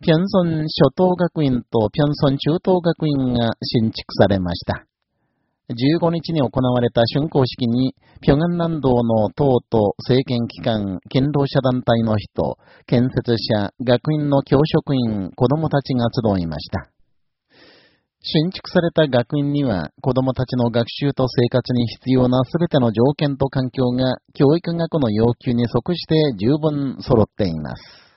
ピョンソン初等学院とピョンソン中等学院が新築されました。15日に行われた竣工式に、平安南道の党と政権機関、勤労者団体の人、建設者、学院の教職員、子どもたちが集いました。新築された学院には、子どもたちの学習と生活に必要な全ての条件と環境が、教育学の要求に即して十分揃っています。